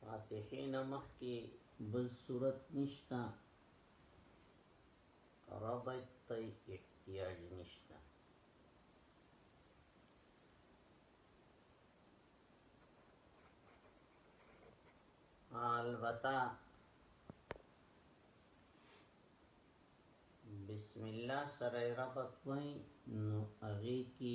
فاتحه نمخ کی بل صورت نشتا ربط تی احتیاج نشتا البته بسم الله سره ربط وای نو هغه کې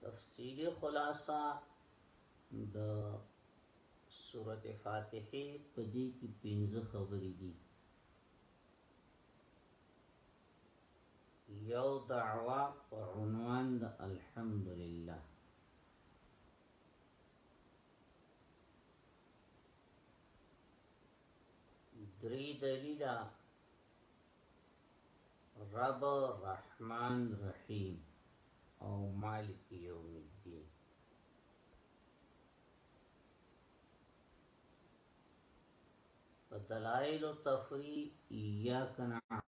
تفصیلی خلاصہ د سورته فاتحه په دې کې پنځه خبرې دي یو دعوا په عنوان د الحمدلله درې دلیلا رب رحمان رحیم او مالک یوم الدین په دلائل تفریح ایاک نعبد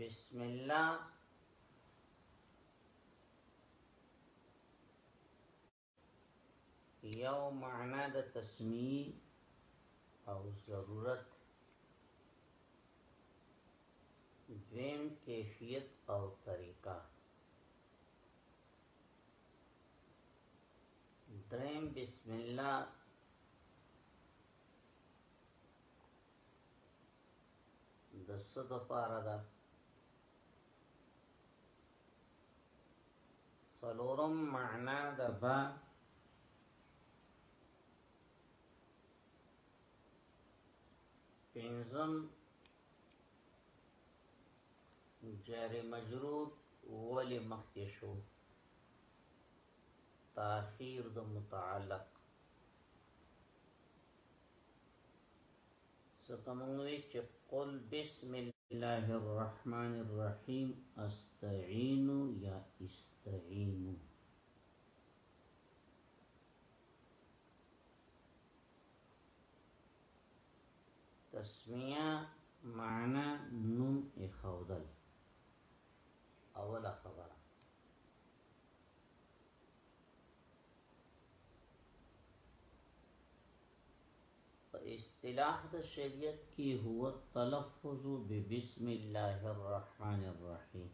بسم الله یو معنا د تسمیه او ضرورت دویم کیفیت او طریقه دریم بسم الله د څه د پاره ده سلورم معنا د با پنځم جار مجرود ولی مخکې شو تاخير د متعلق څخه موږ چې قل بسم الله الرحمن الرحيم استعين يا استعين تسميه معنى نوم اخودل اوله خبره اصطلاح د شریعت کې هو تلفظ ببسم الله الرحمن الرحیم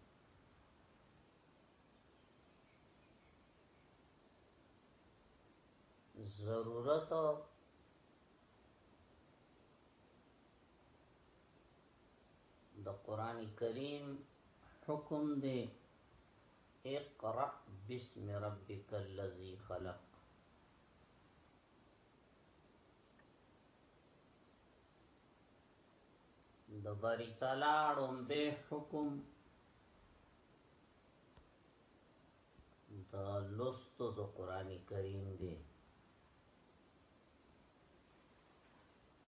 ضرورت د قران کریم حکم دی اقرأ بسم ربک الذی خلق د بری تعالی روم به حکم دا لستو د قران کریم دی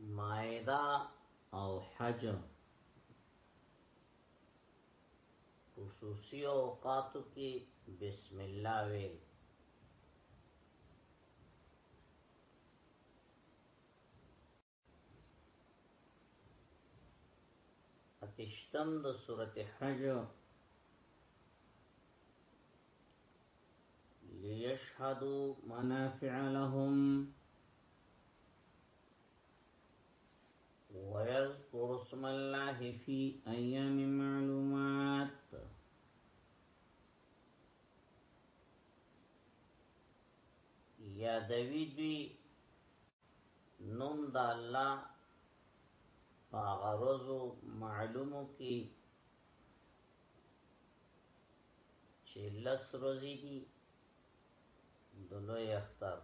مائده او حج خصوصی اوقاتو کې بسم الله ویل اشتم د صورت حج ليشهدوا منافع لهم ويذكر اسم الله في أيام معلومات يا دوي دوي نوم د الله په غرضو معلومو کې چې لس روزي دي د لوی اختر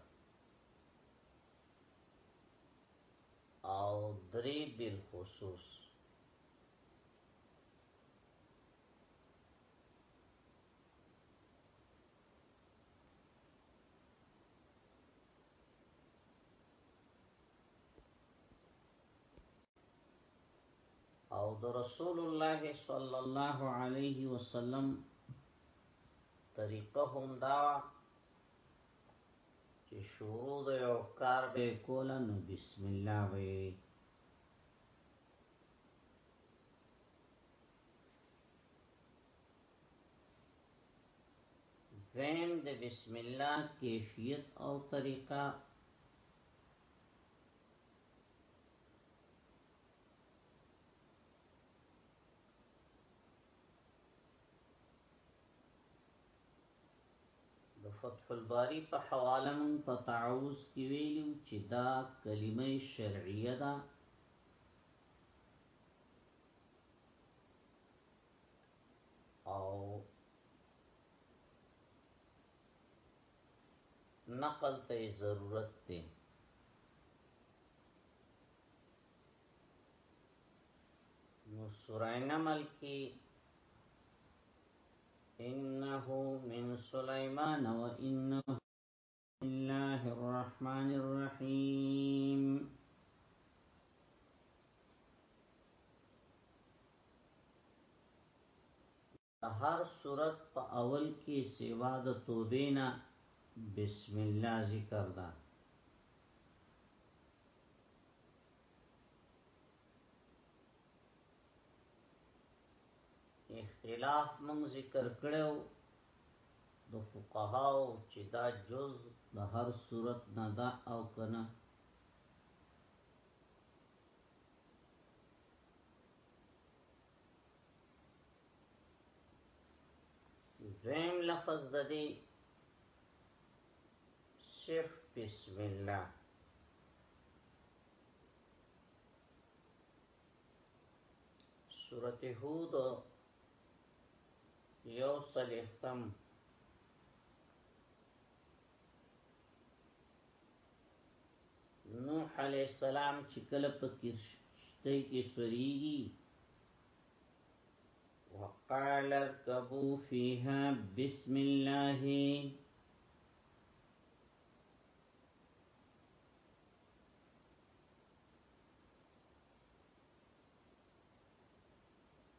او درې بالخصوص او د رسول الله صلی الله علیه وسلم طریقه هم دا چې شروع د یو کار به کوله نو بسم الله وی دویم د بسم الله کیفیت او طریقه فتح الباری په حواله مون په تعوذ کې ویلو چې دا کلمه شرعیه ده او نقل ته ضرورت دی نو سورہ نمل کی انه من سلیمان و انه بسم الله الرحمن الرحيم هر صورت په اول کې سیوا د توبې نه بسم الله ذکر ده اختلاف موږ ذکر کړو د فقهاو چې دا جز د هر صورت نه دا او کنه دویم لفظ د دې صرف بسم الله سورته هود یو صلیختم نوح علیہ السلام چې کله په کشته کې سوريږي وقال اركبوا فيها بسم الله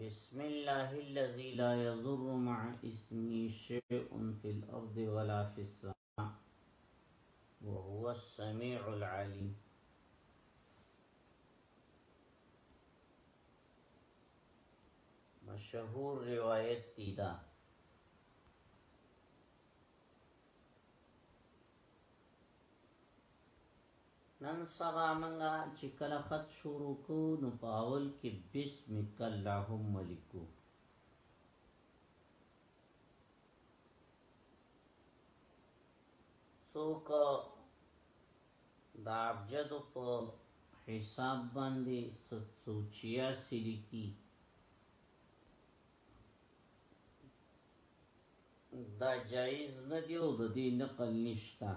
بسم الله الذي لا يضر مع اسمي شيء في الأرض ولا في السماء وهو السميع العليم مشهور روایت تیدا نن سبا منګه چې کله خط شروع کو نو په اول کې بسمک اللهم لیکو څوک دا ابجد په حساب باندې 786 لیکي دا جایز نه دی او د دې نقل نشته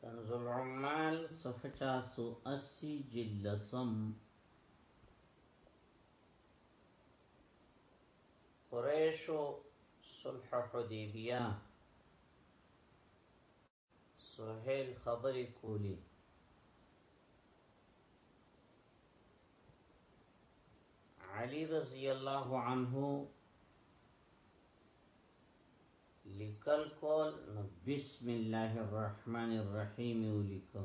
کنز العمال صفحه 480 جلد سم قریشو صلح حدیبیه سهیل خبرې کولی علی رضی الله عنه لیکل کول نو بسم الله الرحمن الرحیم ولیکو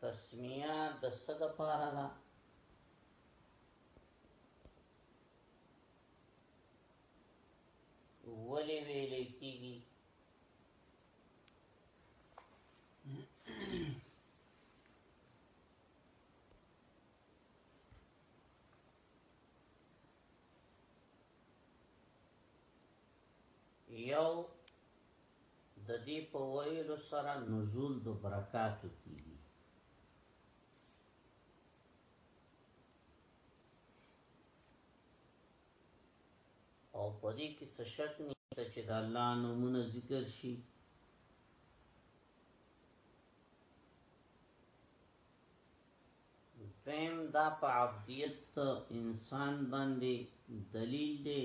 تسمیه د څه د پاره ده ولې ویلې کیږي یو ددی په ویلو سره نزول د برکاتو کیږي او په دې کې څه شک نشته چې د الله نومونه ذکر شي فهم دا په عبدیت انسان باندې دلیل دی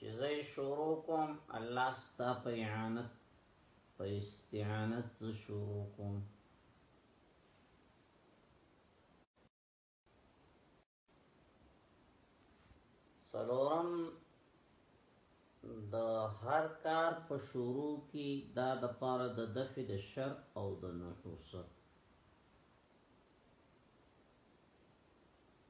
چې زه شروع کوم الله ستا په اعانت په استعانت شروع کوم سلورم د هر کار په شروع کې دا د پاره د دفع د شر او د نحوست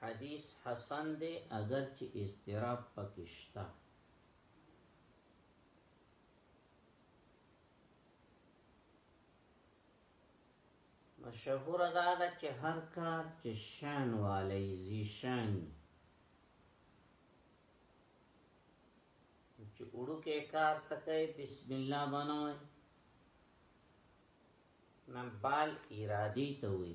حدیث حسن دی اگر چې اضطراب پکې شته مشهور دا ده چې هر کار چې شان والی زی شان چې اړو کې کار تکای بسم الله بنوي نن بال ارادي ته وي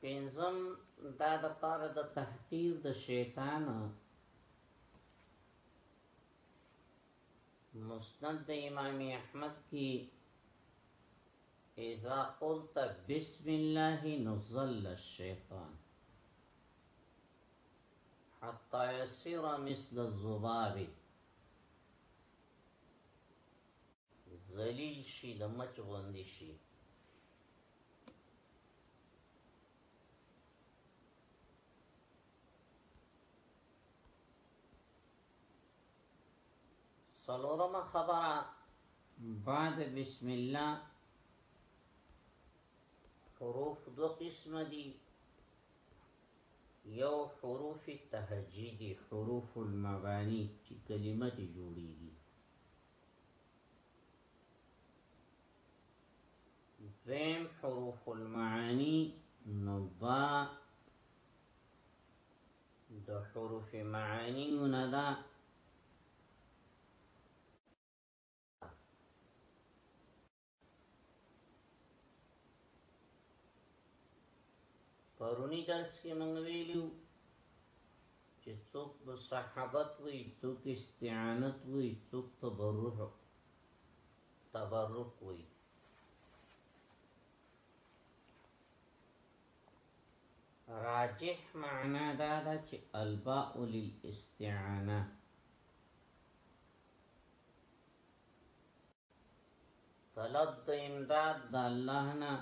پنځم دا د پاره د تحقیر د شیطان مسند د امام احمد کی اذا قلت بسم الله نزل الشیطان حتى يصير مثل الذباب ذلیل شي د مچ غوندي شي سلورم خبره بعد بسم الله حروف دو قسم دي یو حروف تهجیدی حروف المبانی چې کلمه دي جوړیږي دویم حروف المعانی نبا د حروف معانی ندا پرونی درس کې موږ ویلو چې څوک د صحابت وي څوک استعانت وي څوک تبرع تبرک وي راجح معنا دا ده چې الباء للاستعانه طلب د امداد د الله نه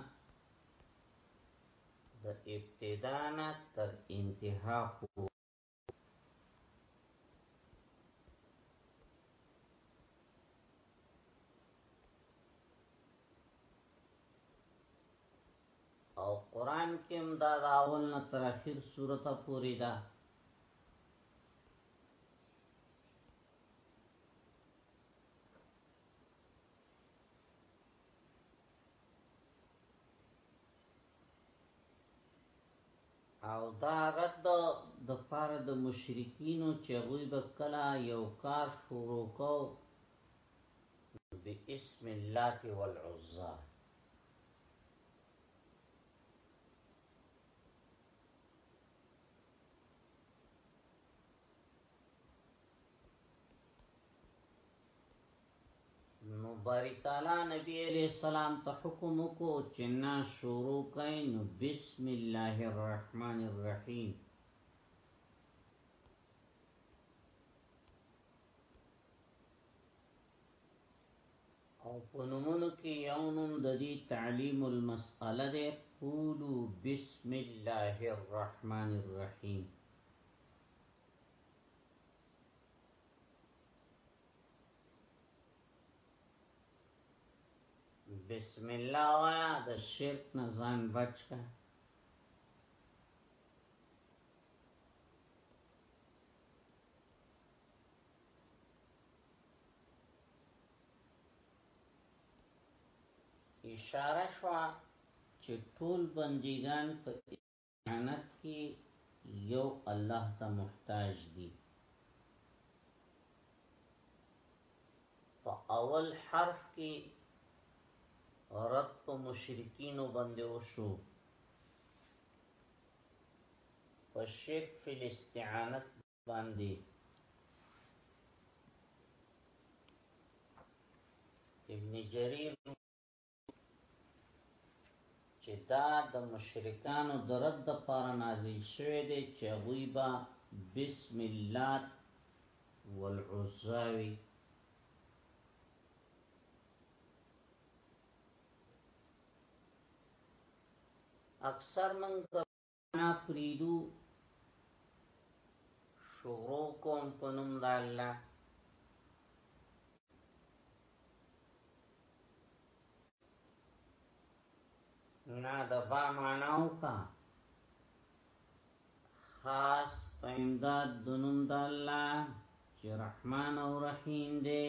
د ابتدا نه تر انتها پورې او قران کې هم دا د اول نه تر اخر سورته پوری ده او دا رد د پاره د مشرکینو چې غوی به کلا یو کار شروع کو باسم الله والعزى نو باری تعالی نبی علیہ السلام ته حکم کو چې نا شروع کین نو بسم الله الرحمن الرحیم او په نومونو کې یو نوم د دې تعلیم المسأله ده قولو بسم الله الرحمن الرحیم بسم الله وایا د شرک نه ځان بچ کا اشاره شو چې ټول بندگان په کائنات کی یو الله ته محتاج دی. په اول حرف کی رد په مشرکینو باندې وشو په شرک فی الاستعانت باندې ابن جریر چې دا د مشرکانو د رد د پاره نازل شوی دی چې غوی با بسم الله والعزاوی اکثر من نه پریدو شروع کوم په نوم د الله نه د با معناو کا خاص په امداد د نوم د الله چې رحمان او رحیم دی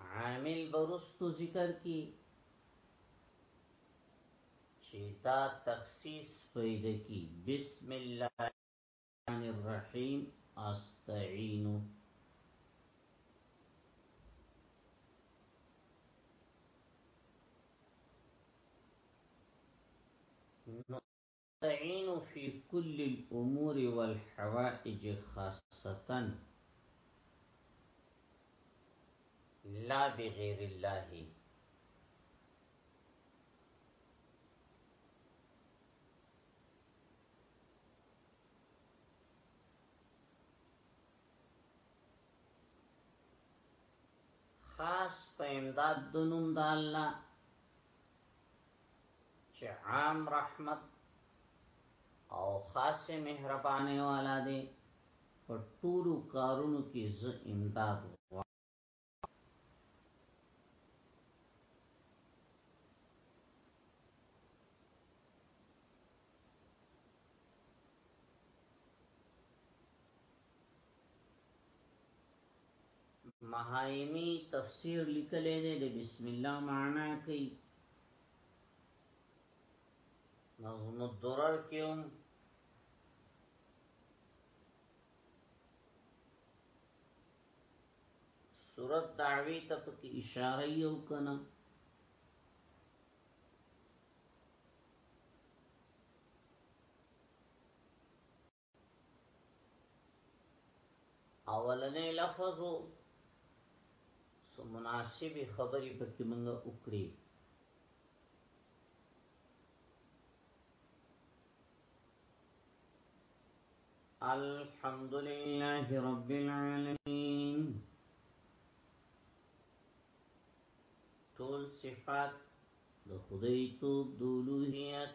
عامل برستو ذکر کی چیتا تخصیص پیدا کی بسم الله الرحمن الرحیم استعینو تعين في كل الامور والحوائج خاصتا لا بغير الله خاص په امداد د نوم د الله چې عام رحمت او خاص مهرباني والا دی په ټولو کارونو کې ز امداد و محایمی تفسیر لیکلی دی د بسم الله معنا کوي نظم الدرر کیوم صورت دعوی ته پکې اشاره یو کنه اولنې لفظو سو مناسب خبرې پکې موږ وکړي الحمد لله رب العالمين طول صفات د خدای توب د اولوهیت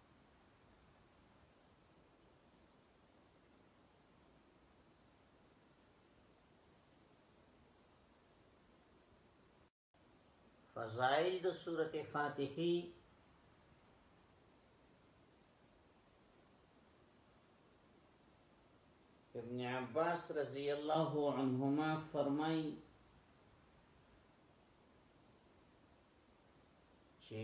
فضائل د سورته فاتحه ابن عباس رضی الله عنهما فرمای چې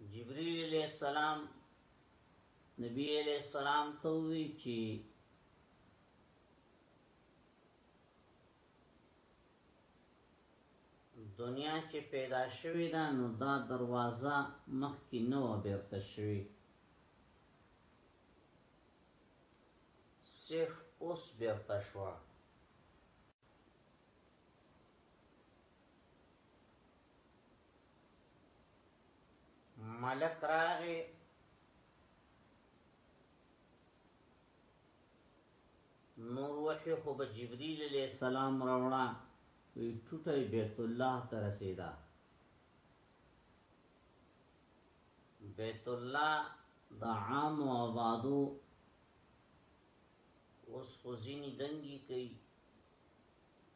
جبريل عليه السلام نبي عليه السلام ته وی چې دنیا چې پیدا شوې ده نو دا دروازه مخکې نه و بیرته شوې صرف اوس بیرته شوه ملک راغی نور وحی خو به جبريل علیہ السلام راوړا وی ټوټه بیت الله ته رسیدا بیت الله د عام او آبادو اوس خو ځینی دنګي کوي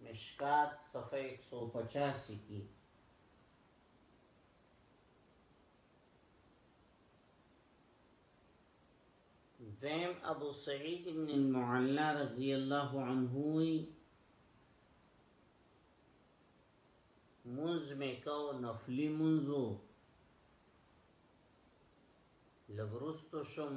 مشکات صفحه 185 کی دیم ابو سعید بن المعلا رضی اللہ عنہ منز میں کو نفلی منزو لبرستو شم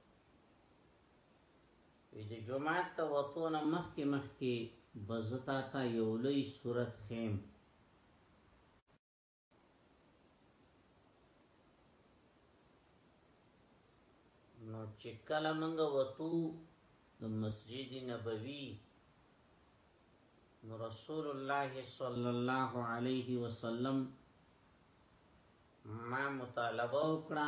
وی د جمعات ته وتونه مخکې مخکې بزتا تا یو لوی صورت خیم نو چې کله موږ وتو د مسجد نبوي نو رسول الله صلی الله علیه وسلم ما مطالبه وکړه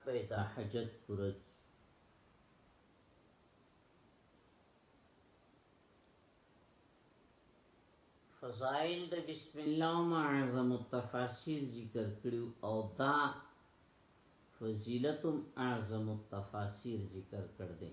خدای دا حجت پوره کی. فضائل د بسم الله ما اعظم التفاسیر ذکر کړو او دا فضیلتم اعظم التفاسیر ذکر کړ دې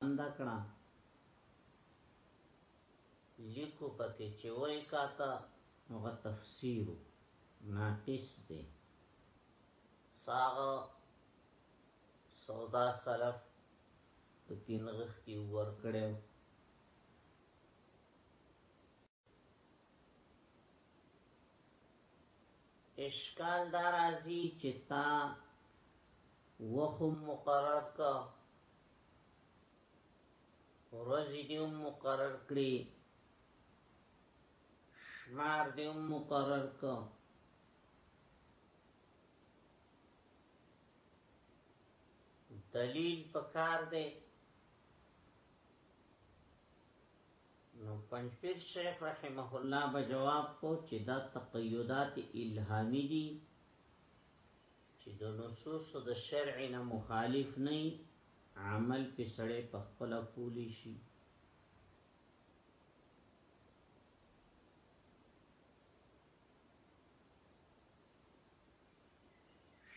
بنده کړه لیکو پکې چې وای کاته هغه تفسیر ناقص دی ساغه سودا سلف پکې نغښتي ورکړو اشکال دا راځي چې تا وخم مقرر کا ورځې دې مقرر کړې شمار دې مقرر کا دلیل پکار دی نو پنځپیر شیخ رحمه الله به جواب کو چې دا تقیدات الهامی دي چې د نصوص د شرع نه مخالف نه عمل په سړی په خپل کولی شي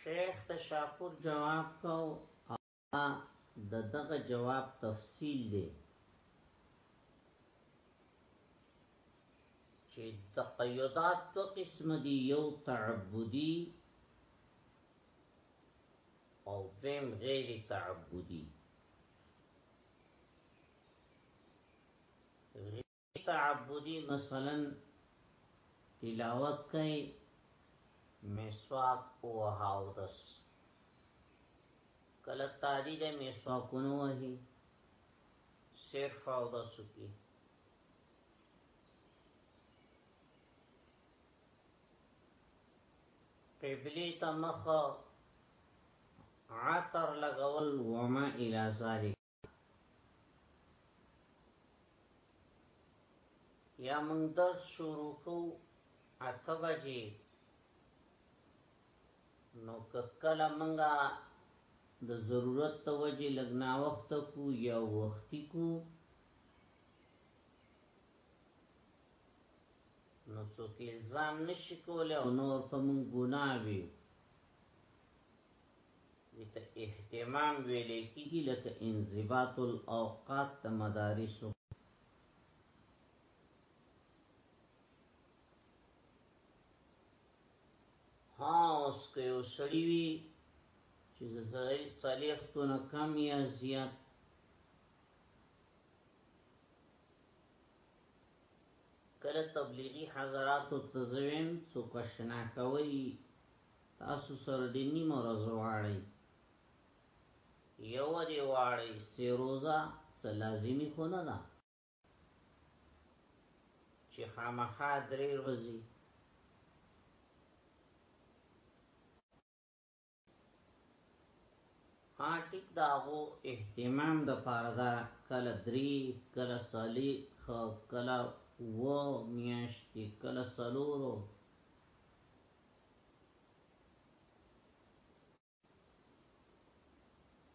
شیخ تشاپور جواب کو دا د دغه جواب تفصیل دی چې تقیدات دو قسم دي یو تعبدي او دویم غیر تعبدي تعبدی مثلا تلاوت کئی میسواک او حاودس کله تادی ده میسواکونو وحی صرف حاودسو کی قبلی تا مخ عطر لگول وما الى ذالک یا موږ درس شروع کو اته بجې نو کله موږ د ضرورت ته وجه لګنا وخت کو یا وختي کو نو څوک الزام نشي کولای او نور په موږ ګناه وي دته اهتمام ویل کیږي لکه انضباط الاوقات د مدارسو ها اوس که یو سړی وي چې زړی صالحتونه کم یا زیات کله تبلیغی حضرات تزویم سو کشنا کوي تاسو سره دې نیمه ورځ واړی یو دې واړی سه روزه څه لازمی خو نه ده چې خامخا درې ورځې ها ټیک دا غو اهتمام د پاره دا کله درې کله صالح کله و میاشتې کله سلورو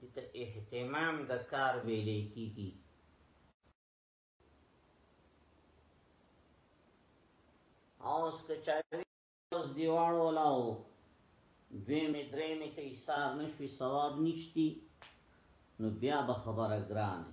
دته اهتمام د کار ویلې کیږي اوس که چا اوس دیوال ولاو دوی می درې می ته حساب نشوي ثواب نشتی نو بیا به خبره ګرانه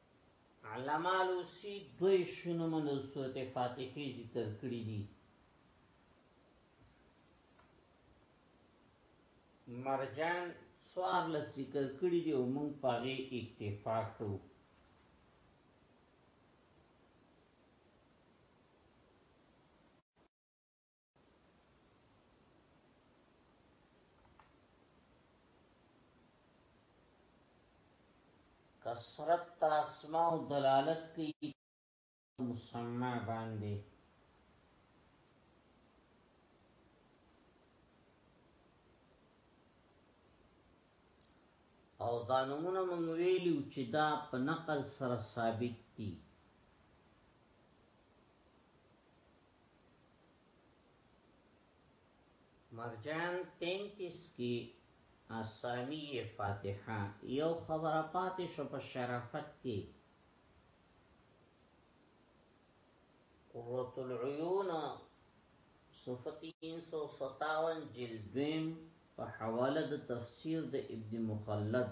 علامه علوسی دوی شنمن صورت فاتحی ذکر کړی دی مرجان سوار لس ذکر کړی دی او مونږ پاغه اکتفا کړو کسرت تا اسماء و دلالت کی مسمع باندی او دا نمونه مونږ ویلو چې دا په نقل سره ثابت دي مرجان 33 کی اسامی فاتحه یو خبره پاتې شو په شرافت کې قرۃ العیون صفحه 357 جلد دویم په حواله د تفسیر د ابن مخلد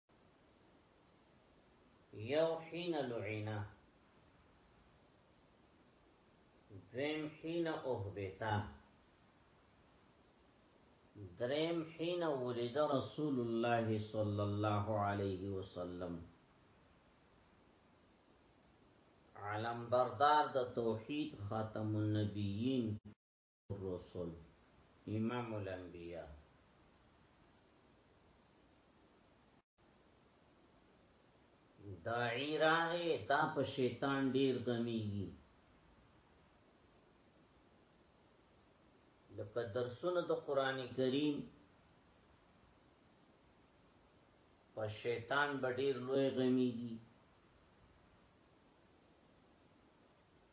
یو حین لعینا دویم حین احبتا دریم حین ولد رسول الله صلی الله علیه وسلم علم بردار د توحید خاتم النبیین الرسل امام الانبیاء داعی راغی تا په شیطان ډیر غمیږي لکه درسونه د قران کریم په شیطان به ډیر لوی غمیږي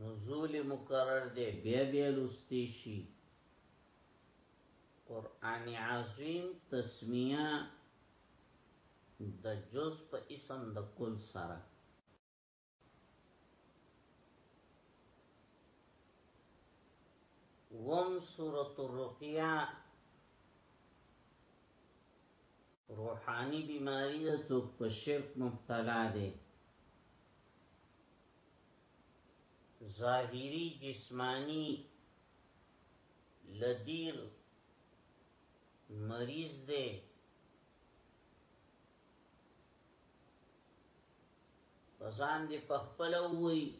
نزول مکرر دی بیا بیا لستی شي قرآن عظیم تسمیه د جز په اسم د کل سره وم سورة الرقیه روحانی بیماری ده څوک په شرک مبتلا ده ظاهری جسمانی لدیر مریض دی پسان دی پخپل وی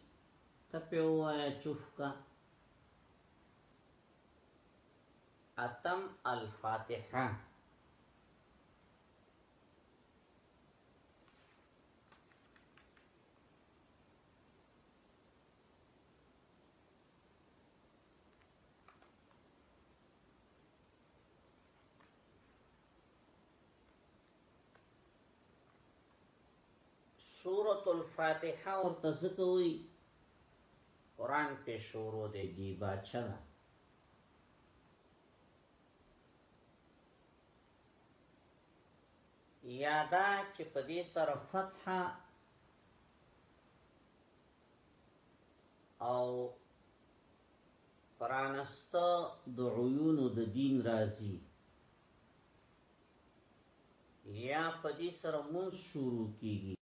تپی وی چوف کا اتم الفاتحه سورة الفاتحه ورته ذکوي قران په شروع دی دی بچا یا دا چې په دې سره فتح او پرانست د عیون د دین راځي یا په دې سره مون شروع کیږي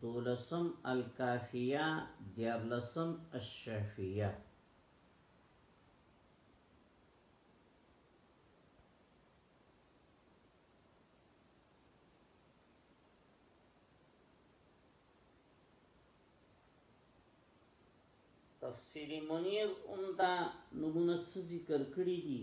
دولسم الکافیه دیارلسم الشافیه تفسیر منیر اون دا نمونه څه ذکر کړی دي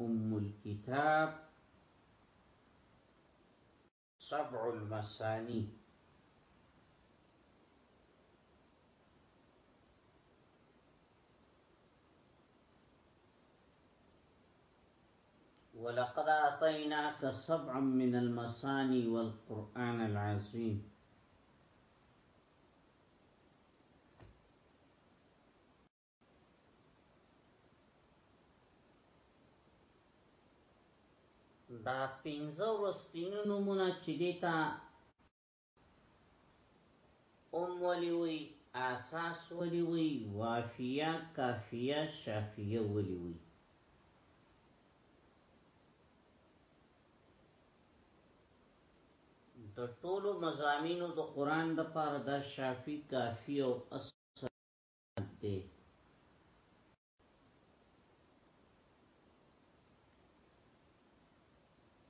ام الكتاب سبع المساني ولقد أعطيناك سبعا من المساني والقرآن العظيم دا پینځه ورستینو نمونه چې دیتا ام ولی وی اساس ولی وی وافیه کافیه شافیه ولی وی د ټولو مزامینو د قران د پاره د شافی کافی او اس دی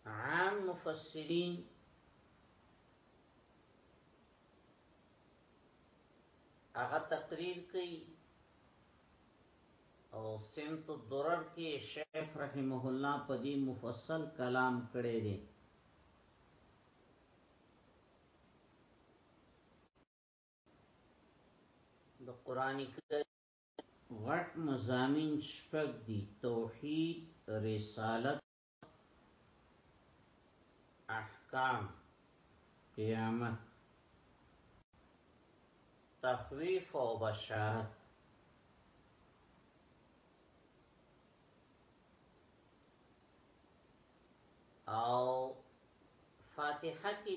عام مفسرین هغه تقریر کوي او سمت الدرر کې شیخ رحمه الله په دې مفصل کلام کړی دی د قران کریم غټ مزامین شپږ دي توحید رسالت احکام قیامت تخویف او بشارت او فاتحه کې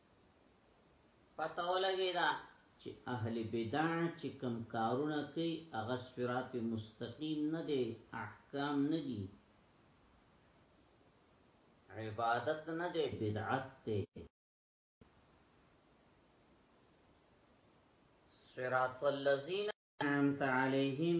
پته ولګی دا چې اهل بدع چې کم کارونه کوي هغه صراط مستقیم نه دی احکام نه دي عبادت نه دی بدعت دی صراط الذين انعمت عليهم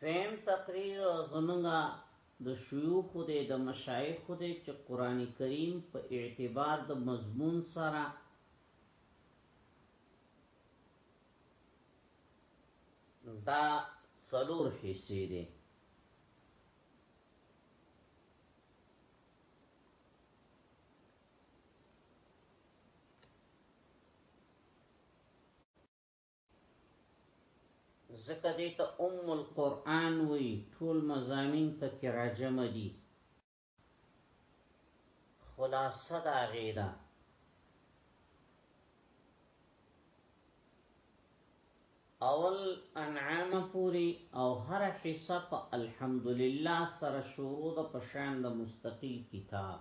فهم تقریر زمونږه د شیوخ دی د مشایخ دی چې قران کریم په اعتبار د مضمون سره دا څلور حصے دی زکه دې ته ام القرآن وی ټول مزامین پکې راجم دي خلاصه دا غیدا اول انعام پوری او هر حصہ په الحمدلله سره شروع د پشان د مستقیل کتاب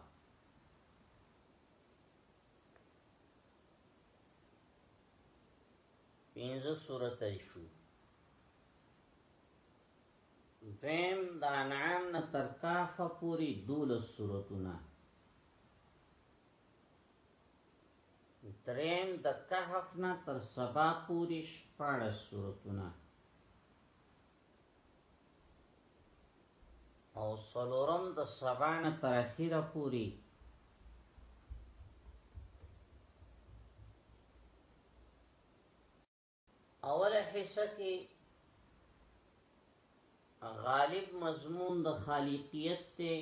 پینځه صورت شو دیم د انعام نه تر کاف پوری دولس صورتونه دریم د کهف نه تر سبا پوری شپاړس صورتونه او سلورم د سبان تر اخیره پوری اوله حصہ کې غالب مضمون د خالقیت ته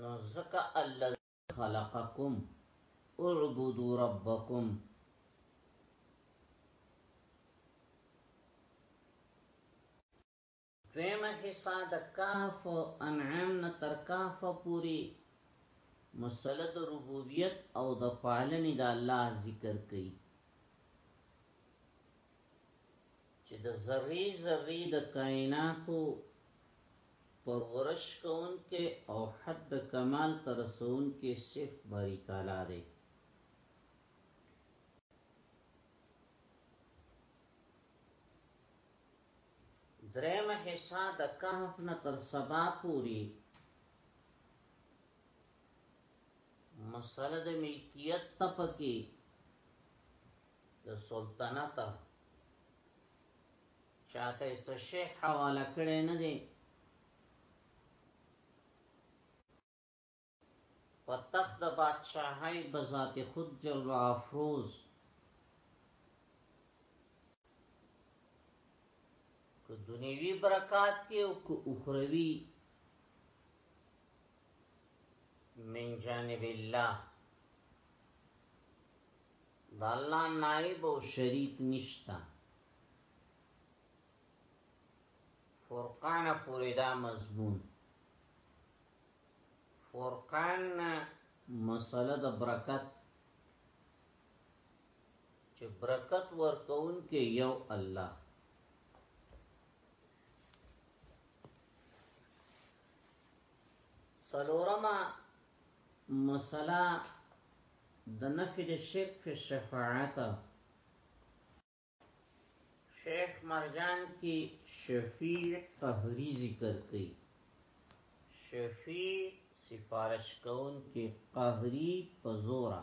نو زکا الذي خلقکم اعبدوا ربکم دویمه حصہ د کاف انعام نه تر کاف پوری مسله د ربوبیت او د پالنې د الله ذکر کړي چې د ذری ذری د کائناتو پرورش کون کې او حد کمال ترسون کې صرف باری تعالی دی درم حصہ د کهف نه تر سبا پوری مسله د ملکیت تپکی د سلطنت چاته څه شي حواله کړي نه دي په تخت د بادشاہي بذات خود جلوه افروز که دنیوی برکات تی او که اخروی من جانب الله د الله نائب او شریک نشتا فرقان پوری دا مضمون فرقان مسله د برکت چې برکت ورکون کې یو الله سلورما مسئله د نفی د شرک فی الشفاعت شیخ مرجان کی شفیع قهری ذکر کئی شفیع سفارش کون کی قهری پزورا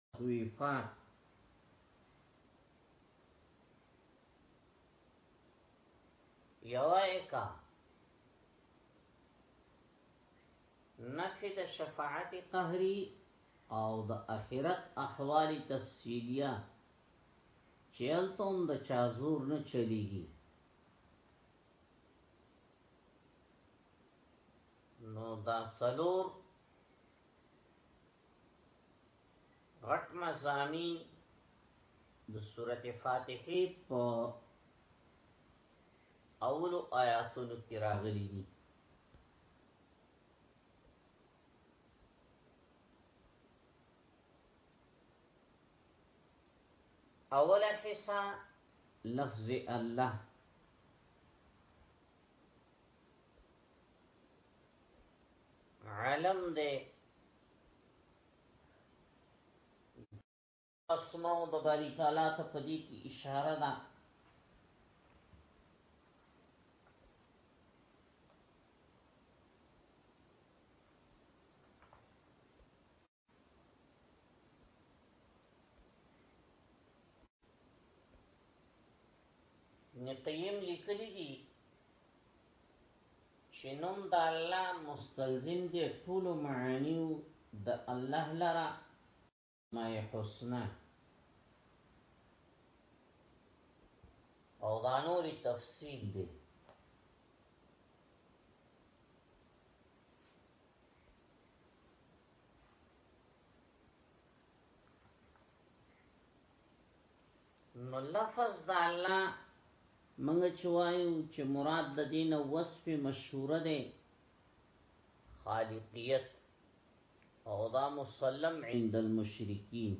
توی پاک یوه اکا نفی د شفاعت قهری او د اخرت احوال تفصیلیه چیلتون د چازور نه چلیږي نو دا سلور غټ مزامین د سورته فاتحه په اولو آیاتونو کې راغلي دي اوله حصہ لفظ الله علم دې اسماء د باری تعالی ته پدې کې اشاره ده نقیم لیکلی دی چې نوم د الله مستلزم دی ټول معانی د الله لرا ما حسنا او دا نور تفصیل دی نو لفظ د الله موږ چوایو چې مراد د دین وصف مشهور ده خالقیت او دا مسلم عند المشرکین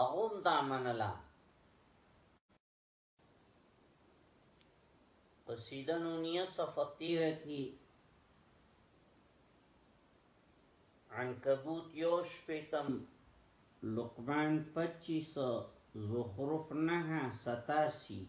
اغم دا منلا قصیدنونیه صفتیه کی عنکبوت یوش پیتم لقمان پچیسو زخرف نه ستاسی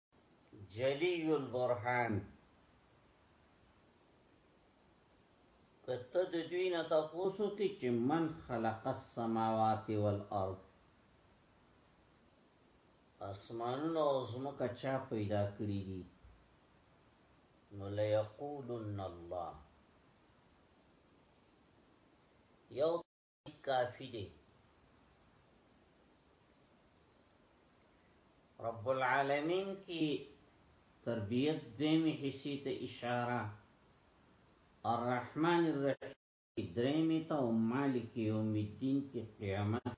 جلی البرهان کته د دوی نه تاسو کې چې من خلق السماوات والارض اسمانونه او زمکه چا پیدا کړی دي نو ليقولن الله یو کافی دی رب العالمین کی تربیت دیم حصی تا اشاره الرحمن الرحیم درمی تا و مالک یوم الدین کی قیامت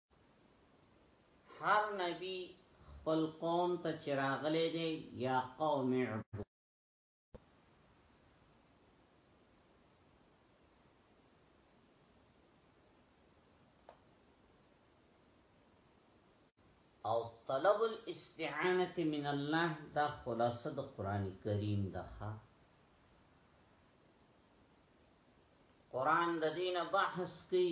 هر نبی خپل قوم ته چراغلې دی یا قوم عبو او طلب الاستعانه من الله دا خلاصه د قران کریم ده قران د دین بحث کوي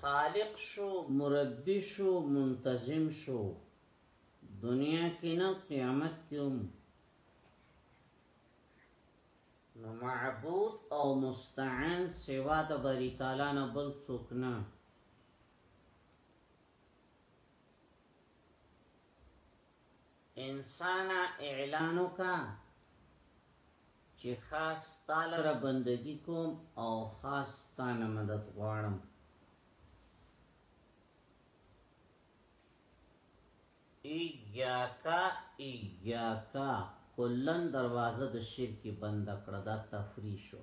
خالق شو مربی شو منتظم شو دنیا کې نه قیامت کې هم نو معبود او مستعان سوا د بری تعالی نه بل څوک نه انسانا اعلانو کا چې خاص تعالی را بندگی کوم او خاص تانه مدد غواړم ایاکا ایاکا کلن دروازه د شرک بند کړه دا تفریح شو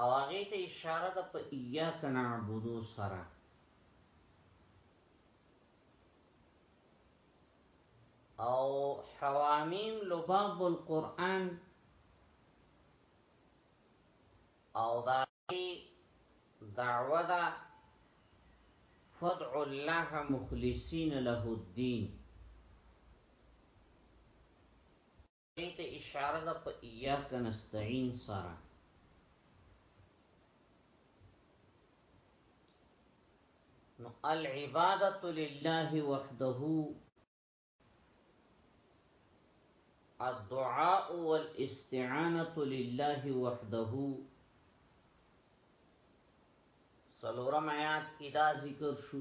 او هغه ته اشاره ده په ایاک نعبدو سره او حوامیم لباب القرآن او دا دعوه دا فدع الله مخلصین له الدین ایت اشاره دا پا ایاک نستعین سارا نو العبادت لله وحده الدعاء والاستعانه لله وحده سلورم آیات کی دا ذکر شو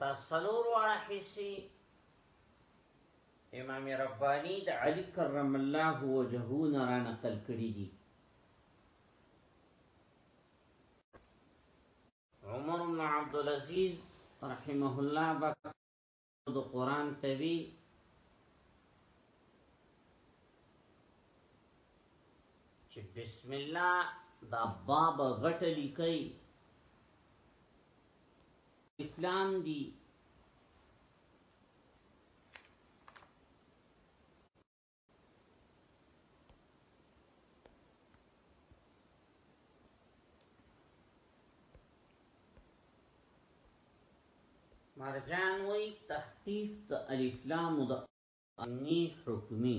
دا سلور واړه حصي امام ربانی د علی کرم الله وجهه نه را نقل کړی دي عمر بن عبد العزيز رحمه الله د قران کوي چې بسم الله دا باب غټ لیکي پلان دی مرجان وی تحقیق د الف لام د امنی حکمی